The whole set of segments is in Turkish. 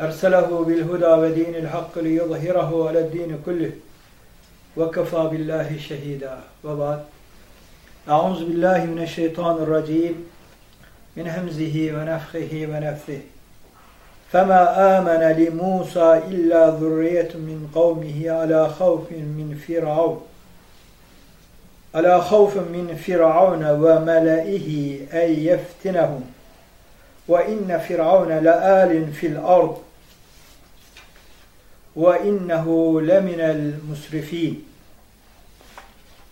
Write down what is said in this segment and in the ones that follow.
أرسله بالهدى ودين الحق ليظهره على الدين كله وكفى بالله شهيدا. وبعد أعوذ بالله من الشيطان الرجيم من همزه ونفخه ونفثه. فما آمن لموسى إلا ذرية من قومه على خوف من فرعون على خوف من فرعون وملئه أن يفتنهم. وإن فرعون لآل في الأرض ve innehu leminel musrifin.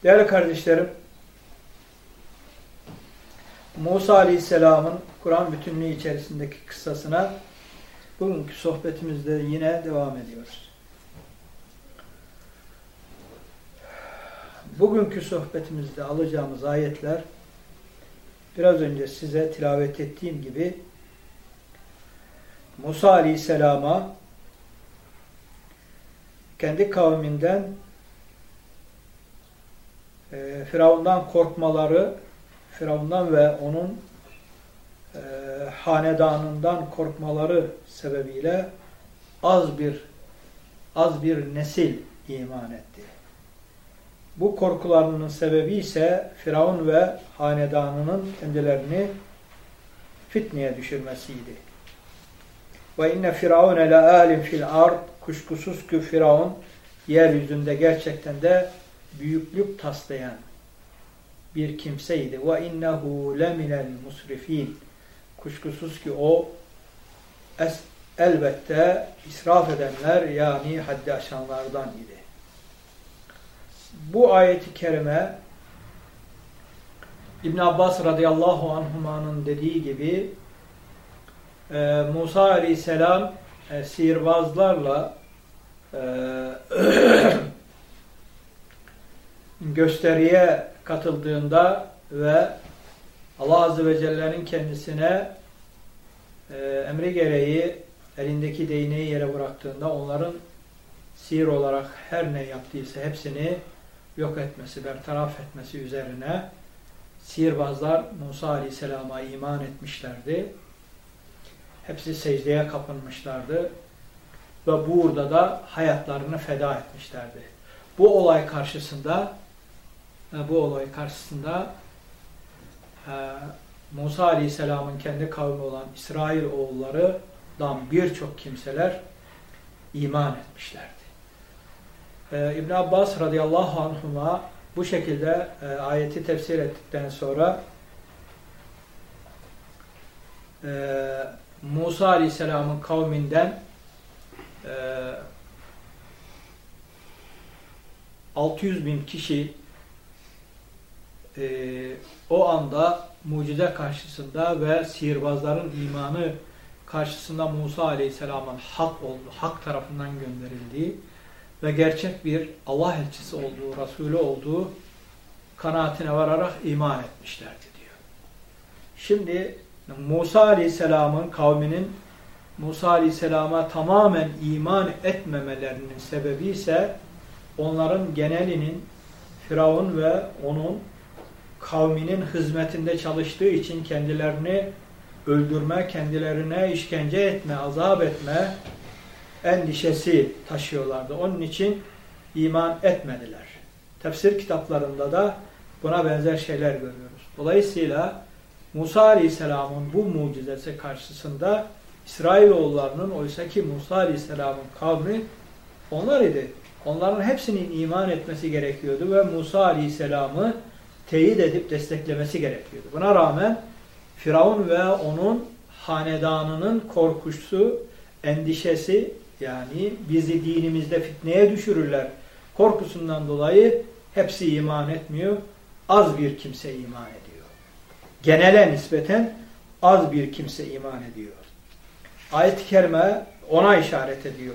Değerli kardeşlerim, Musa Aleyhisselam'ın Kur'an bütünlüğü içerisindeki kıssasına bugünkü sohbetimizde yine devam ediyoruz. Bugünkü sohbetimizde alacağımız ayetler biraz önce size tilavet ettiğim gibi Musa Aleyhisselam'a kendi kavminden e, Firavundan korkmaları, Firavundan ve onun e, hanedanından korkmaları sebebiyle az bir az bir nesil iman etti. Bu korkularının sebebi ise Firavun ve hanedanının kendilerini fitneye düşürmesiydi. Ve inne firavune la alim fil ard kuşkusuz ki Firavun yeryüzünde gerçekten de büyüklük taslayan bir kimseydi. Ve innehu leminel musrifin. Kuşkusuz ki o es, elbette israf edenler yani haddi aşanlardan idi. Bu ayeti kerime İbn Abbas radıyallahu anhumanın dediği gibi e, Musa aleyhisselam e, sihirbazlarla e, gösteriye katıldığında ve Allah Azze ve Celle'nin kendisine e, emri gereği elindeki değneği yere bıraktığında onların sihir olarak her ne yaptıysa hepsini yok etmesi, bertaraf etmesi üzerine sihirbazlar Musa Aleyhisselam'a iman etmişlerdi. Hepsi secdeye kapınmışlardı. Ve burada da hayatlarını feda etmişlerdi. Bu olay karşısında e, bu olay karşısında e, Musa Aleyhisselam'ın kendi kavmi olan İsrail oğullarından birçok kimseler iman etmişlerdi. E, İbn Abbas radıyallahu anhuma bu şekilde ayeti tefsir ettikten sonra Musa Aleyhisselam'ın kavminden e, 600 bin kişi e, o anda mucize karşısında ve sihirbazların imanı karşısında Musa Aleyhisselam'ın hak olduğu, hak tarafından gönderildiği ve gerçek bir Allah elçisi olduğu, Resulü olduğu kanaatine vararak iman etmişlerdi diyor. Şimdi Musa Aleyhisselam'ın kavminin Musa Aleyhisselam'a tamamen iman etmemelerinin sebebi ise onların genelinin Firavun ve onun kavminin hizmetinde çalıştığı için kendilerini öldürme, kendilerine işkence etme, azap etme endişesi taşıyorlardı. Onun için iman etmediler. Tefsir kitaplarında da buna benzer şeyler görüyoruz. Dolayısıyla Musa Aleyhisselam'ın bu mucizesi karşısında İsrailoğullarının oysa ki Musa Aleyhisselam'ın kavmi onlar idi. Onların hepsinin iman etmesi gerekiyordu ve Musa Aleyhisselam'ı teyit edip desteklemesi gerekiyordu. Buna rağmen Firavun ve onun hanedanının korkusu, endişesi yani bizi dinimizde fitneye düşürürler korkusundan dolayı hepsi iman etmiyor. Az bir kimse iman ediyor genele nispeten az bir kimse iman ediyor. Ayet-i Kerime ona işaret ediyor.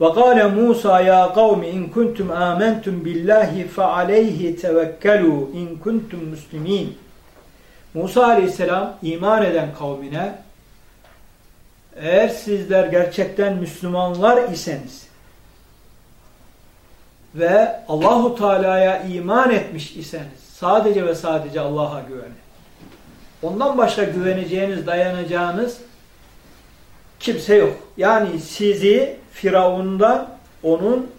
وَقَالَ مُوسَى يَا قَوْمِ اِنْ كُنْتُمْ آمَنْتُمْ بِاللّٰهِ فَعَلَيْهِ تَوَكَّلُوا اِنْ كُنْتُمْ مُسْلِم۪ينَ Musa aleyhisselam iman eden kavmine eğer sizler gerçekten Müslümanlar iseniz ve Allahu Teala'ya iman etmiş iseniz sadece ve sadece Allah'a güvenin. Ondan başka güveneceğiniz, dayanacağınız kimse yok. Yani sizi Firavun'dan, onun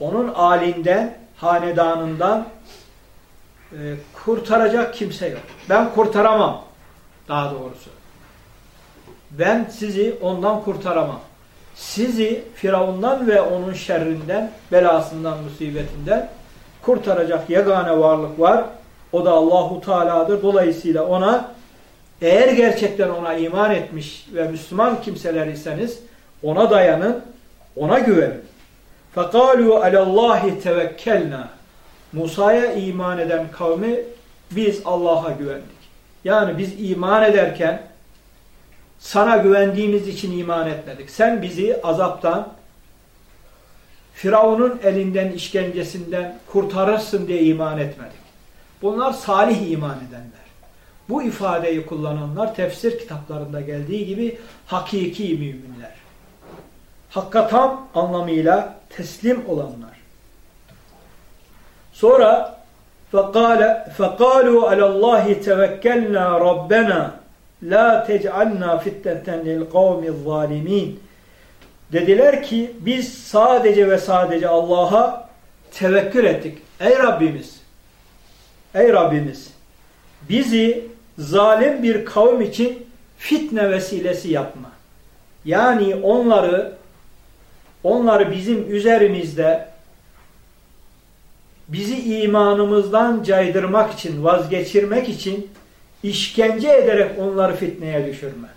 onun alinden, hanedanından e, kurtaracak kimse yok. Ben kurtaramam. Daha doğrusu. Ben sizi ondan kurtaramam Sizi Firavundan ve onun şerrinden, belasından, musibetinden kurtaracak yegane varlık var. O da Allahu Teala'dır. Dolayısıyla ona eğer gerçekten ona iman etmiş ve Müslüman kimseler iseniz ona dayanın, ona güvenin. فَقَالُوا عَلَى اللّٰهِ تَوَكَّلْنَا Musa'ya iman eden kavmi biz Allah'a güvendik. Yani biz iman ederken sana güvendiğimiz için iman etmedik. Sen bizi azaptan, Firavun'un elinden, işkencesinden kurtarırsın diye iman etmedik. Bunlar salih iman edenler. Bu ifadeyi kullananlar tefsir kitaplarında geldiği gibi hakiki müminler. Hakka tam anlamıyla teslim olanlar. Sonra فَقَالُوا عَلَى اللّٰهِ تَوَكَّلْنَا رَبَّنَا La tec'alna fitneten lil kavmi zalimin. Dediler ki biz sadece ve sadece Allah'a tevekkül ettik. Ey Rabbimiz! Ey Rabbimiz! Bizi zalim bir kavim için fitne vesilesi yapma. Yani onları onları bizim üzerimizde bizi imanımızdan caydırmak için, vazgeçirmek için işkence ederek onları fitneye düşürme.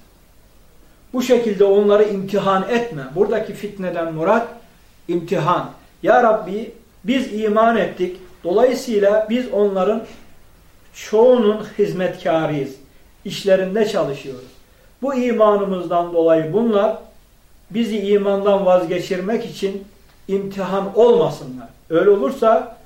Bu şekilde onları imtihan etme. Buradaki fitneden murat imtihan. Ya Rabbi biz iman ettik. Dolayısıyla biz onların çoğunun hizmetkarıyız. İşlerinde çalışıyoruz. Bu imanımızdan dolayı bunlar bizi imandan vazgeçirmek için imtihan olmasınlar. Öyle olursa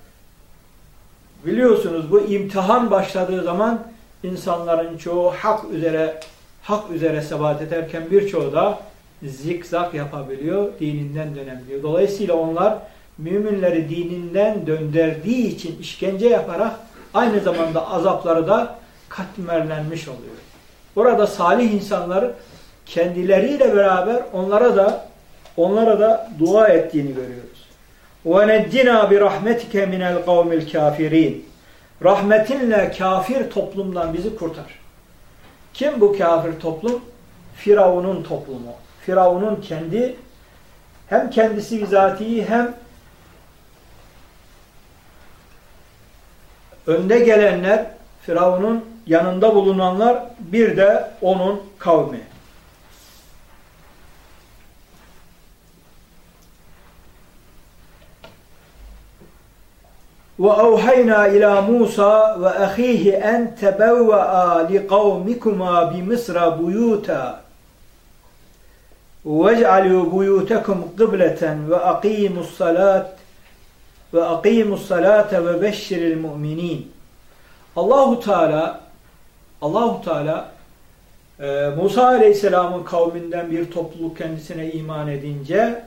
biliyorsunuz bu imtihan başladığı zaman insanların çoğu hak üzere hak üzere sebat ederken birçoğu da zikzak yapabiliyor, dininden dönebiliyor. Dolayısıyla onlar müminleri dininden döndürdüğü için işkence yaparak aynı zamanda azapları da katmerlenmiş oluyor. Burada salih insanlar kendileriyle beraber onlara da onlara da dua ettiğini görüyoruz. وَنَجِّنَا بِرَحْمَتِكَ مِنَ الْقَوْمِ الْكَافِرِينَ Rahmetinle kafir toplumdan bizi kurtar. Kim bu kafir toplum? Firavun'un toplumu. Firavun'un kendi hem kendisi bizatihi hem önde gelenler, Firavun'un yanında bulunanlar bir de onun kavmi. وَاَوْحَيْنَا اِلَى مُوسَى وَأَخِيهِ اَنْ تَبَوَّآ لِقَوْمِكُمَا بِمِصْرَ بُيُوتًا وَاجْعَلُوا بُيُوتَكُمْ قِبْلَةً وَأَقِيمُوا الصَّلَاةَ وَأَقِيمُوا الصَّلَاةَ وَبَشِّرِ الْمُؤْمِنِينَ Allahu Teala Allahu Teala e, Musa Aleyhisselam'ın kavminden bir topluluk kendisine iman edince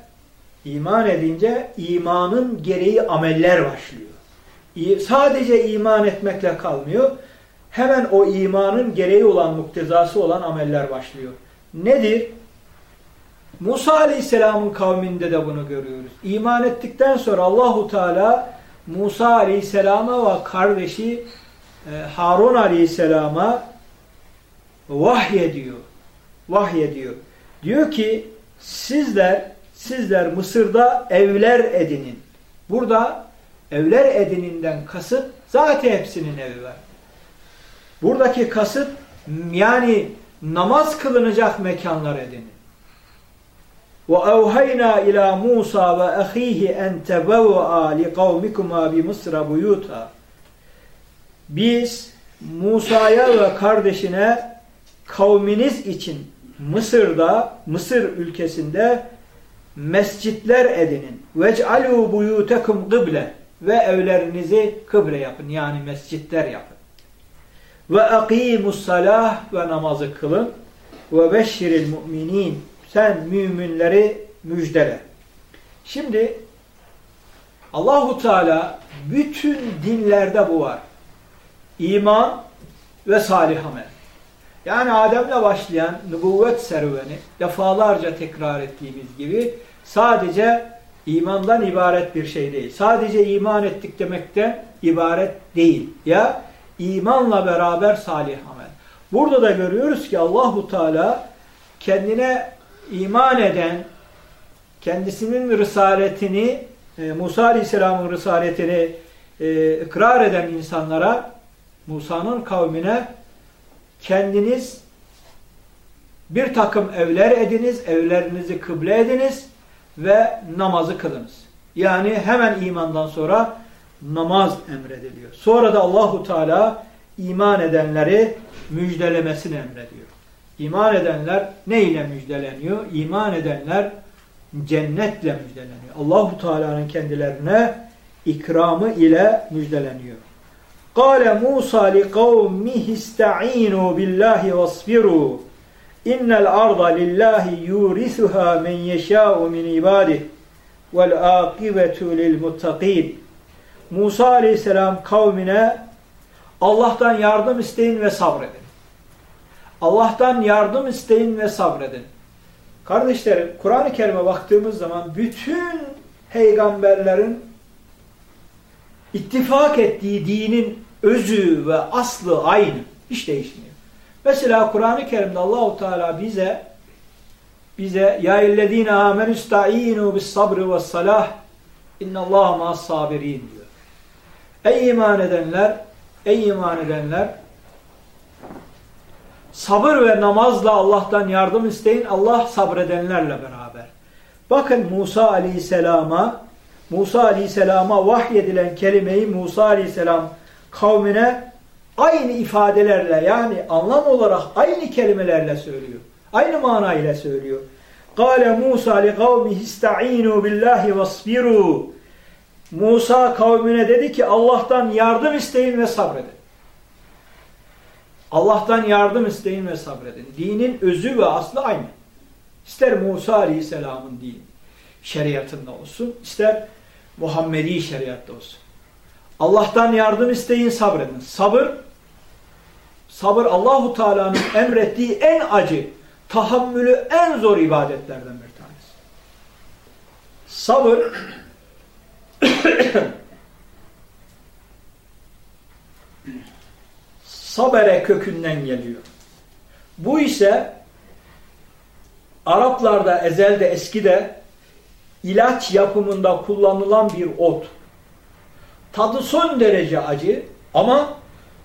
iman edince imanın gereği ameller başlıyor sadece iman etmekle kalmıyor. Hemen o imanın gereği olan, muktezası olan ameller başlıyor. Nedir? Musa Aleyhisselam'ın kavminde de bunu görüyoruz. İman ettikten sonra Allahu Teala Musa Aleyhisselam'a ve kardeşi e, Harun Aleyhisselam'a vahyediyor. Vahyediyor. Diyor ki sizler sizler Mısır'da evler edinin. Burada Evler edininden kasıt zaten hepsinin evi var. Buradaki kasıt yani namaz kılınacak mekanlar edinin. وَاَوْهَيْنَا اِلَى مُوسَى وَأَخِيهِ اَنْ تَبَوَّعَا لِقَوْمِكُمَا بِمِصْرَ بُيُوتًا Biz Musa'ya ve kardeşine kavminiz için Mısır'da, Mısır ülkesinde mescitler edinin. Vec'alû buyûtekum kıble ve evlerinizi kıble yapın. Yani mescitler yapın. Ve akimus salah ve namazı kılın. Ve beşşiril mu'minin. Sen müminleri müjdele. Şimdi Allahu Teala bütün dinlerde bu var. İman ve salih amel. Yani Adem'le başlayan nübüvvet serüveni defalarca tekrar ettiğimiz gibi sadece imandan ibaret bir şey değil. Sadece iman ettik demekten ibaret değil. Ya imanla beraber salih amel. Burada da görüyoruz ki Allahu Teala kendine iman eden, kendisinin risaletini, e, Musa Aleyhisselam'ın risaletini e, ikrar eden insanlara, Musa'nın kavmine kendiniz bir takım evler ediniz, evlerinizi kıble ediniz ve namazı kılınız. Yani hemen imandan sonra namaz emrediliyor. Sonra da Allahu Teala iman edenleri müjdelemesini emrediyor. İman edenler ne ile müjdeleniyor? İman edenler cennetle müjdeleniyor. Allahu Teala'nın kendilerine ikramı ile müjdeleniyor. Kale Musa li kavmihi ista'inu billahi innel arda lillahi yurisuha men yeşâ'u min ibadih vel akibetu lil muttaqin. Musa aleyhisselam kavmine Allah'tan yardım isteyin ve sabredin. Allah'tan yardım isteyin ve sabredin. Kardeşlerim Kur'an-ı Kerim'e baktığımız zaman bütün peygamberlerin ittifak ettiği dinin özü ve aslı aynı. Hiç değişmiyor. Mesela Kur'an-ı Kerim'de Allahu Teala bize bize ya ellezine amenu ista'inu bis sabri ve salah innallaha ma'as sabirin diyor. Ey iman edenler, ey iman edenler sabır ve namazla Allah'tan yardım isteyin. Allah sabredenlerle beraber. Bakın Musa Aleyhisselam'a Musa Aleyhisselam'a vahyedilen kelimeyi Musa Aleyhisselam kavmine aynı ifadelerle yani anlam olarak aynı kelimelerle söylüyor. Aynı manayla söylüyor. Musa li kavmihi ista'inu billahi vasbiru. Musa kavmine dedi ki Allah'tan yardım isteyin ve sabredin. Allah'tan yardım isteyin ve sabredin. Dinin özü ve aslı aynı. İster Musa Aleyhisselam'ın dini şeriatında olsun, ister Muhammedi şeriatta olsun. Allah'tan yardım isteyin, sabredin. Sabır, sabır Allahu Teala'nın emrettiği en acı, tahammülü en zor ibadetlerden bir tanesi. Sabır, sabere kökünden geliyor. Bu ise Araplarda ezelde eskide ilaç yapımında kullanılan bir ot. Tadı son derece acı ama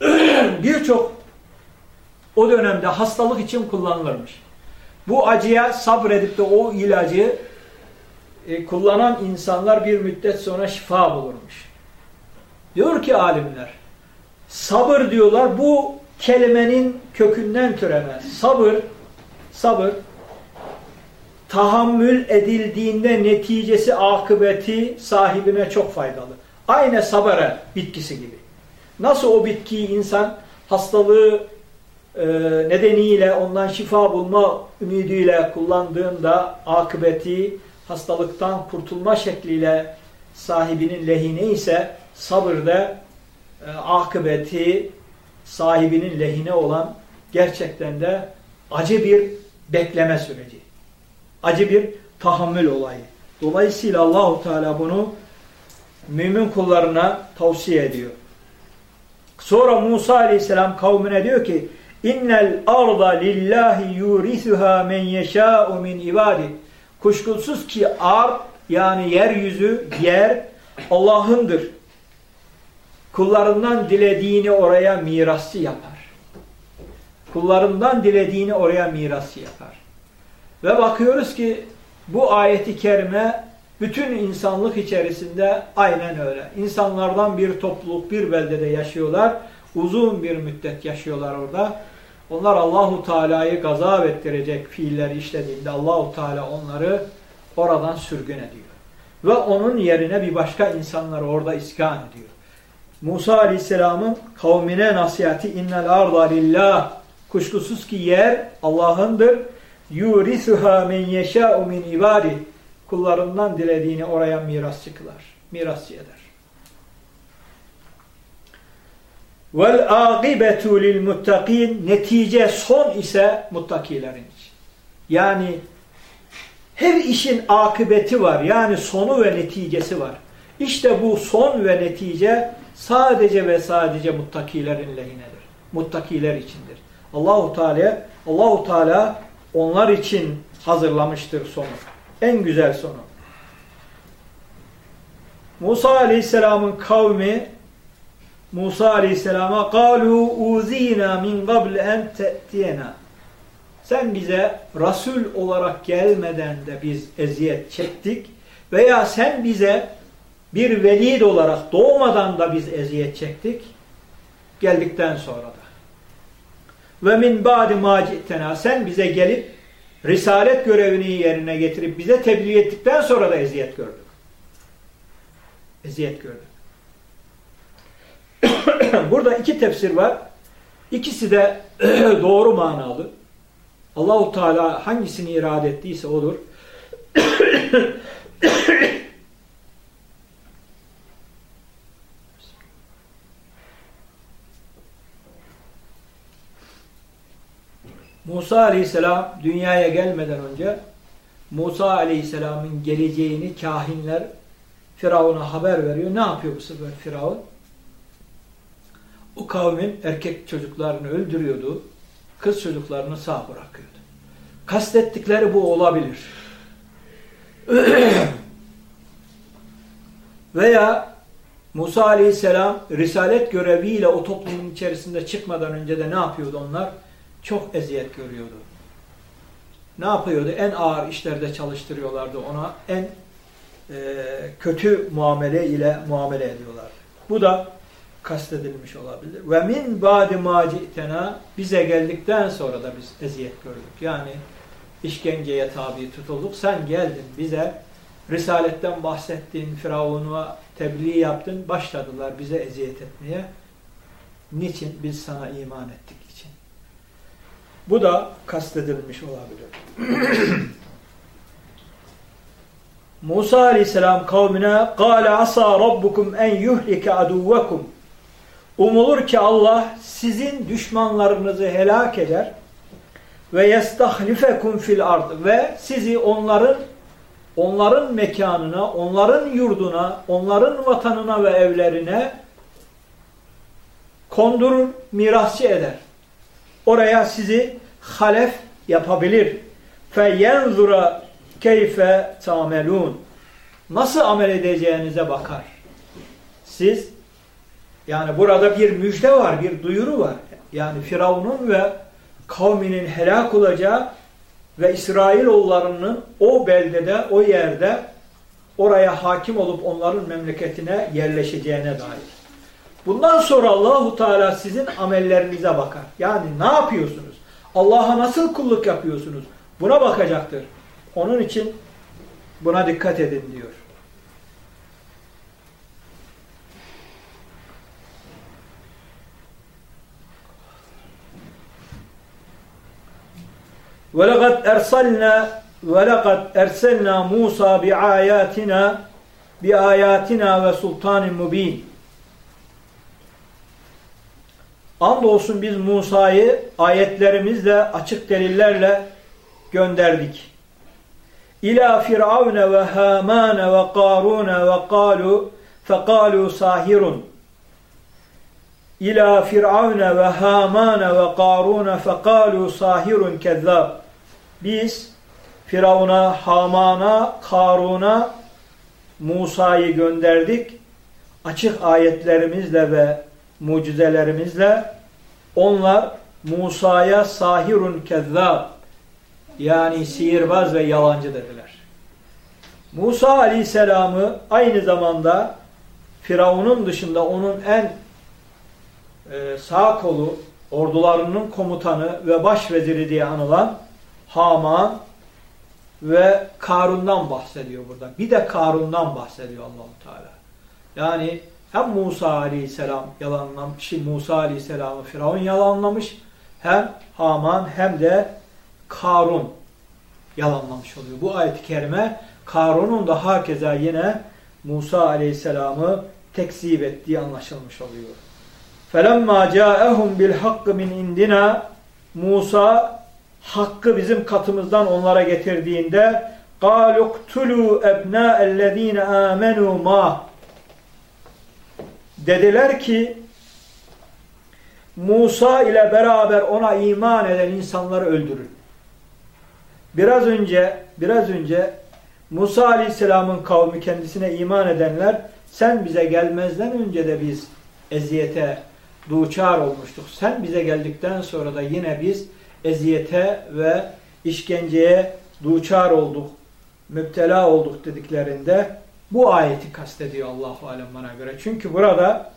birçok o dönemde hastalık için kullanılırmış. Bu acıya sabredip de o ilacı e, kullanan insanlar bir müddet sonra şifa bulurmuş. Diyor ki alimler, sabır diyorlar bu kelimenin kökünden türeme. Sabır, sabır, tahammül edildiğinde neticesi, akıbeti sahibine çok faydalı. Aynı sabara bitkisi gibi. Nasıl o bitkiyi insan hastalığı e, nedeniyle ondan şifa bulma ümidiyle kullandığında akıbeti hastalıktan kurtulma şekliyle sahibinin lehine ise sabırda e, akıbeti sahibinin lehine olan gerçekten de acı bir bekleme süreci. Acı bir tahammül olayı. Dolayısıyla Allahu Teala bunu mümin kullarına tavsiye ediyor. Sonra Musa Aleyhisselam kavmine diyor ki innel arda lillahi yurisuha men yeşâ'u min ibadi. Kuşkusuz ki ar yani yeryüzü, yer Allah'ındır. Kullarından dilediğini oraya mirasçı yapar. Kullarından dilediğini oraya mirasçı yapar. Ve bakıyoruz ki bu ayeti kerime bütün insanlık içerisinde aynen öyle. İnsanlardan bir topluluk bir beldede yaşıyorlar. Uzun bir müddet yaşıyorlar orada. Onlar Allahu Teala'yı gazap ettirecek fiilleri işlediğinde Allahu Teala onları oradan sürgün ediyor. Ve onun yerine bir başka insanları orada iskan ediyor. Musa Aleyhisselam'ın kavmine nasihati innel arda lillah kuşkusuz ki yer Allah'ındır. Yurisuha men yeşâ'u min ibadi kullarından dilediğini oraya mirasçı kılar. Mirasçı eder. Vel âgibetu lil muttakin netice son ise muttakilerin için. Yani her işin akıbeti var. Yani sonu ve neticesi var. İşte bu son ve netice sadece ve sadece muttakilerin lehinedir. Muttakiler içindir. Allahu Teala Allahu Teala onlar için hazırlamıştır sonu. En güzel sonu. Musa Aleyhisselam'ın kavmi Musa Aleyhisselam'a قَالُوا اُذ۪ينَا min قَبْلِ en تَأْتِينَا Sen bize Resul olarak gelmeden de biz eziyet çektik veya sen bize bir velid olarak doğmadan da biz eziyet çektik geldikten sonra da. Ve min ba'di macitena sen bize gelip risalet görevini yerine getirip bize tebliğ ettikten sonra da eziyet gördük. Eziyet gördük. Burada iki tefsir var. İkisi de doğru manalı. Allahu Teala hangisini irade ettiyse odur. Musa Aleyhisselam dünyaya gelmeden önce Musa Aleyhisselam'ın geleceğini kahinler Firavun'a haber veriyor. Ne yapıyor bu sefer Firavun? O kavmin erkek çocuklarını öldürüyordu. Kız çocuklarını sağ bırakıyordu. Kastettikleri bu olabilir. Veya Musa Aleyhisselam risalet göreviyle o toplumun içerisinde çıkmadan önce de ne yapıyordu onlar? Çok eziyet görüyordu. Ne yapıyordu? En ağır işlerde çalıştırıyorlardı ona. En e, kötü muamele ile muamele ediyorlardı. Bu da kastedilmiş olabilir. Ve min ba'di macitena bize geldikten sonra da biz eziyet gördük. Yani işkenceye tabi tutulduk. Sen geldin bize Risaletten bahsettin, Firavun'a tebliğ yaptın, başladılar bize eziyet etmeye. Niçin? Biz sana iman ettik için. Bu da kastedilmiş olabilir. Musa aleyhisselam kavmine قَالَ عَسَى رَبُّكُمْ اَنْ يُهْلِكَ عَدُوَّكُمْ Umulur ki Allah sizin düşmanlarınızı helak eder ve yestahlifekum fil ard ve sizi onların onların mekanına, onların yurduna, onların vatanına ve evlerine kondurur, mirasçı eder. Oraya sizi halef yapabilir. Yenzura keyfe tamelun. Nasıl amel edeceğinize bakar. Siz yani burada bir müjde var, bir duyuru var. Yani Firavun'un ve kavminin helak olacağı ve İsrailoğullarının o beldede, o yerde oraya hakim olup onların memleketine yerleşeceğine dair. Bundan sonra Allahu Teala sizin amellerinize bakar. Yani ne yapıyorsunuz? Allah'a nasıl kulluk yapıyorsunuz? Buna bakacaktır. Onun için buna dikkat edin diyor. وَلَقَدْ اَرْسَلْنَا وَلَقَدْ اَرْسَلْنَا مُوسَى بِآيَاتِنَا بِآيَاتِنَا وَسُلْطَانٍ مُب۪ينٍ Andolsun biz Musa'yı ayetlerimizle, açık delillerle gönderdik. İlâ firavne ve hâmâne ve kârûne ve kâlu fekâlu sahirun. İlâ firavne ve hâmâne ve kârûne fekâlu sahirun kezzâb. Biz Firavun'a, Haman'a, Karun'a Musa'yı gönderdik. Açık ayetlerimizle ve mucizelerimizle onlar Musa'ya sahirun kezzab yani sihirbaz ve yalancı dediler. Musa Aleyhisselam'ı aynı zamanda Firavun'un dışında onun en e, sağ kolu, ordularının komutanı ve başveziri diye anılan Haman ve Karun'dan bahsediyor burada. Bir de Karun'dan bahsediyor Allahu Teala. Yani hem Musa Aleyhisselam yalanlamış, Musa Aleyhisselam'ı Firavun yalanlamış, hem Haman hem de Karun yalanlamış oluyor. Bu ayet-i kerime Karun'un da hakeza yine Musa Aleyhisselam'ı tekzip ettiği anlaşılmış oluyor. فَلَمَّا جَاءَهُمْ بِالْحَقِّ مِنْ اِنْدِنَا Musa hakkı bizim katımızdan onlara getirdiğinde قَالُ اقْتُلُوا اَبْنَاءَ الَّذ۪ينَ آمَنُوا مَا Dediler ki Musa ile beraber ona iman eden insanları öldürün. Biraz önce biraz önce Musa Aleyhisselam'ın kavmi kendisine iman edenler sen bize gelmezden önce de biz eziyete duçar olmuştuk. Sen bize geldikten sonra da yine biz eziyete ve işkenceye duçar olduk, müptela olduk dediklerinde bu ayeti kastediyor Allahu alem bana göre. Çünkü burada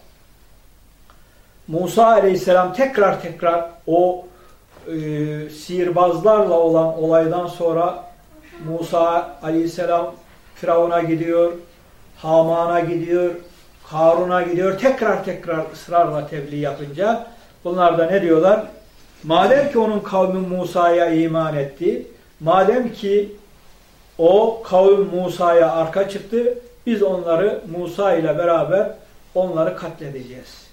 Musa aleyhisselam tekrar tekrar o e, sihirbazlarla olan olaydan sonra Musa aleyhisselam Firavun'a gidiyor, Haman'a gidiyor, Harun'a gidiyor. Tekrar tekrar ısrarla tebliğ yapınca bunlar da ne diyorlar? Madem ki onun kavmi Musa'ya iman etti, madem ki o kavim Musa'ya arka çıktı, biz onları Musa ile beraber onları katledeceğiz.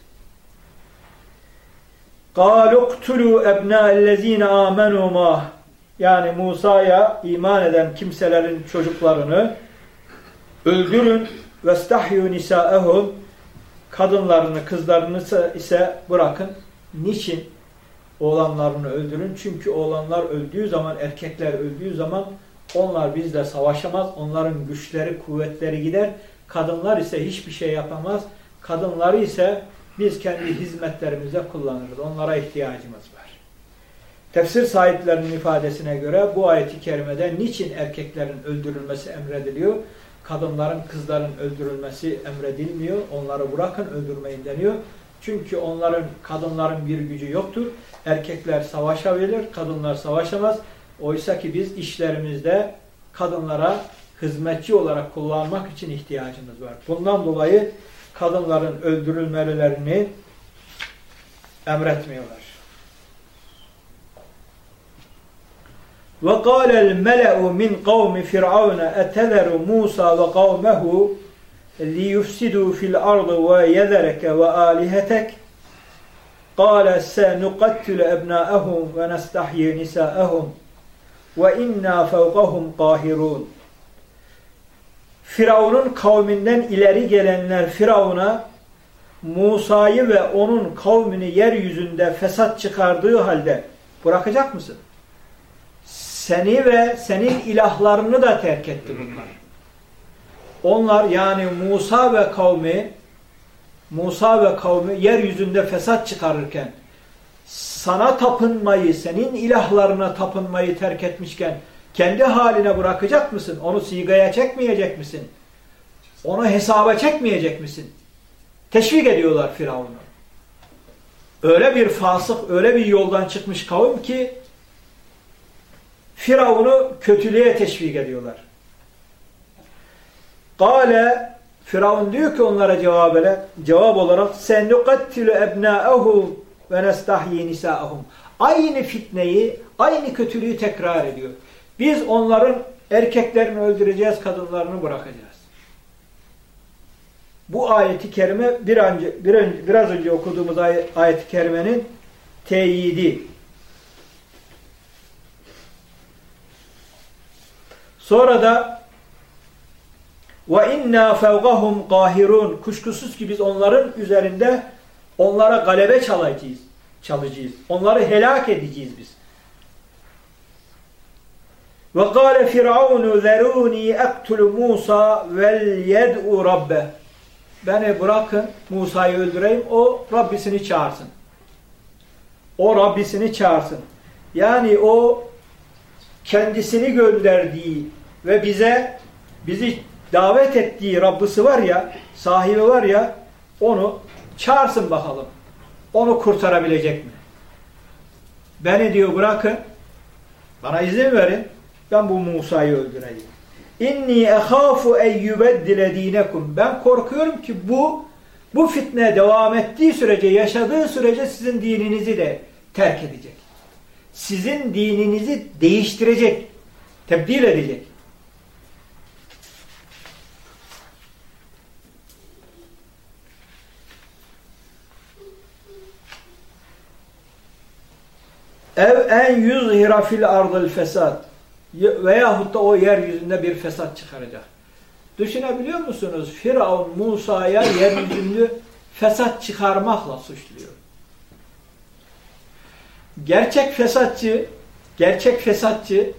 قَالُ اقْتُلُوا اَبْنَاءَ الَّذ۪ينَ آمَنُوا مَا Yani Musa'ya iman eden kimselerin çocuklarını öldürün وَاسْتَحْيُوا نِسَاءَهُمْ Kadınlarını, kızlarını ise bırakın. Niçin? Oğlanlarını öldürün. Çünkü oğlanlar öldüğü zaman, erkekler öldüğü zaman onlar bizle savaşamaz. Onların güçleri, kuvvetleri gider. Kadınlar ise hiçbir şey yapamaz. Kadınları ise biz kendi hizmetlerimize kullanırız. Onlara ihtiyacımız var. Tefsir sahiplerinin ifadesine göre bu ayeti kerimede niçin erkeklerin öldürülmesi emrediliyor? Kadınların, kızların öldürülmesi emredilmiyor. Onları bırakın öldürmeyin deniyor. Çünkü onların, kadınların bir gücü yoktur. Erkekler savaşabilir, kadınlar savaşamaz. Oysa ki biz işlerimizde kadınlara hizmetçi olarak kullanmak için ihtiyacımız var. Bundan dolayı kadınların öldürülmelerini emretmiyorlar. وَقَالَ الْمَلَأُ مِنْ قَوْمِ فِرْعَوْنَ اَتَذَرُ مُوسَى وَقَوْمَهُ لِيُفْسِدُوا فِي الْأَرْضِ وَيَذَرَكَ وَآلِهَتَكَ قَالَ سَنُقَتِّلُ أَبْنَاءَهُمْ وَنَسْتَحْيِي نِسَاءَهُمْ وَاِنَّا فَوْقَهُمْ قَاهِرُونَ Firavun'un kavminden ileri gelenler Firavun'a Musa'yı ve onun kavmini yeryüzünde fesat çıkardığı halde bırakacak mısın? Seni ve senin ilahlarını da terk etti bunlar. Onlar yani Musa ve kavmi Musa ve kavmi yeryüzünde fesat çıkarırken sana tapınmayı, senin ilahlarına tapınmayı terk etmişken kendi haline bırakacak mısın? Onu sigaya çekmeyecek misin? Onu hesaba çekmeyecek misin? Teşvik ediyorlar Firavun'u. Öyle bir fasık, öyle bir yoldan çıkmış kavim ki Firavun'u kötülüğe teşvik ediyorlar. Kale Firavun diyor ki onlara cevabele, cevap olarak sen nukattilu ebnâehum ve nestahyi nisâehum. Aynı fitneyi, aynı kötülüğü tekrar ediyor. Biz onların erkeklerini öldüreceğiz, kadınlarını bırakacağız. Bu ayeti kerime bir önce, bir önce, biraz önce okuduğumuz ayet, ayet-i kerimenin teyidi. Sonra da ve inna fevgahum qahirun kuşkusuz ki biz onların üzerinde onlara galebe çalacağız. Çalacağız. Onları helak edeceğiz biz. Ve kâle firavunu zerûni ektulu Musa vel yed'u rabbe. Beni bırakın Musa'yı öldüreyim o Rabbisini çağırsın. O Rabbisini çağırsın. Yani o kendisini gönderdiği ve bize bizi davet ettiği Rabbisi var ya, sahibi var ya onu çağırsın bakalım. Onu kurtarabilecek mi? Beni diyor bırakın. Bana izin verin. Ben bu Musa'yı öldüreyim. İnni ehafu en yubeddile dinekum. Ben korkuyorum ki bu bu fitne devam ettiği sürece, yaşadığı sürece sizin dininizi de terk edecek. Sizin dininizi değiştirecek, tebdil edecek. Ev en yüzhira fil ardıl fesat veyahut da o yeryüzünde bir fesat çıkaracak. Düşünebiliyor musunuz? Firavun Musa'ya yeryüzünde fesat çıkarmakla suçluyor. Gerçek fesatçı, gerçek fesatçı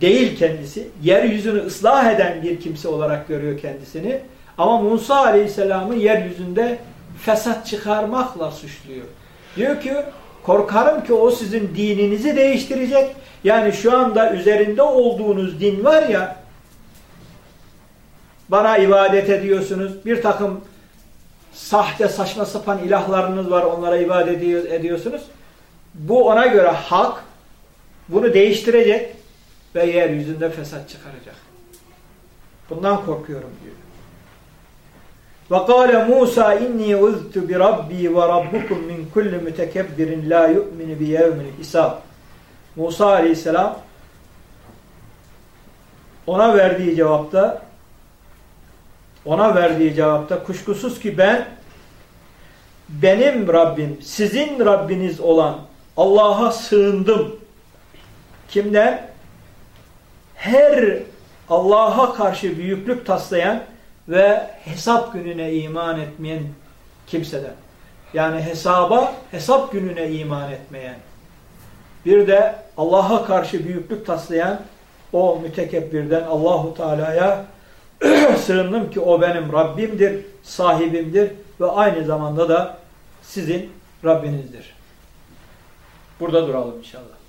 değil kendisi. Yeryüzünü ıslah eden bir kimse olarak görüyor kendisini. Ama Musa Aleyhisselam'ı yeryüzünde fesat çıkarmakla suçluyor. Diyor ki korkarım ki o sizin dininizi değiştirecek. Yani şu anda üzerinde olduğunuz din var ya bana ibadet ediyorsunuz. Bir takım sahte saçma sapan ilahlarınız var. Onlara ibadet ediyorsunuz. Bu ona göre hak. Bunu değiştirecek ve yeryüzünde fesat çıkaracak. Bundan korkuyorum diyor. وقال موسى إني عذت بربي وربكم من كل متكبر لا يؤمن بيوم الحساب Musa aleyhisselam ona verdiği cevapta ona verdiği cevapta kuşkusuz ki ben benim Rabbim sizin Rabbiniz olan Allah'a sığındım. Kimden? Her Allah'a karşı büyüklük taslayan ve hesap gününe iman etmeyen kimseden. Yani hesaba, hesap gününe iman etmeyen. Bir de Allah'a karşı büyüklük taslayan o mütekebbirden Allahu Teala'ya sığındım ki o benim Rabbimdir, sahibimdir ve aynı zamanda da sizin Rabbinizdir. Burada duralım inşallah.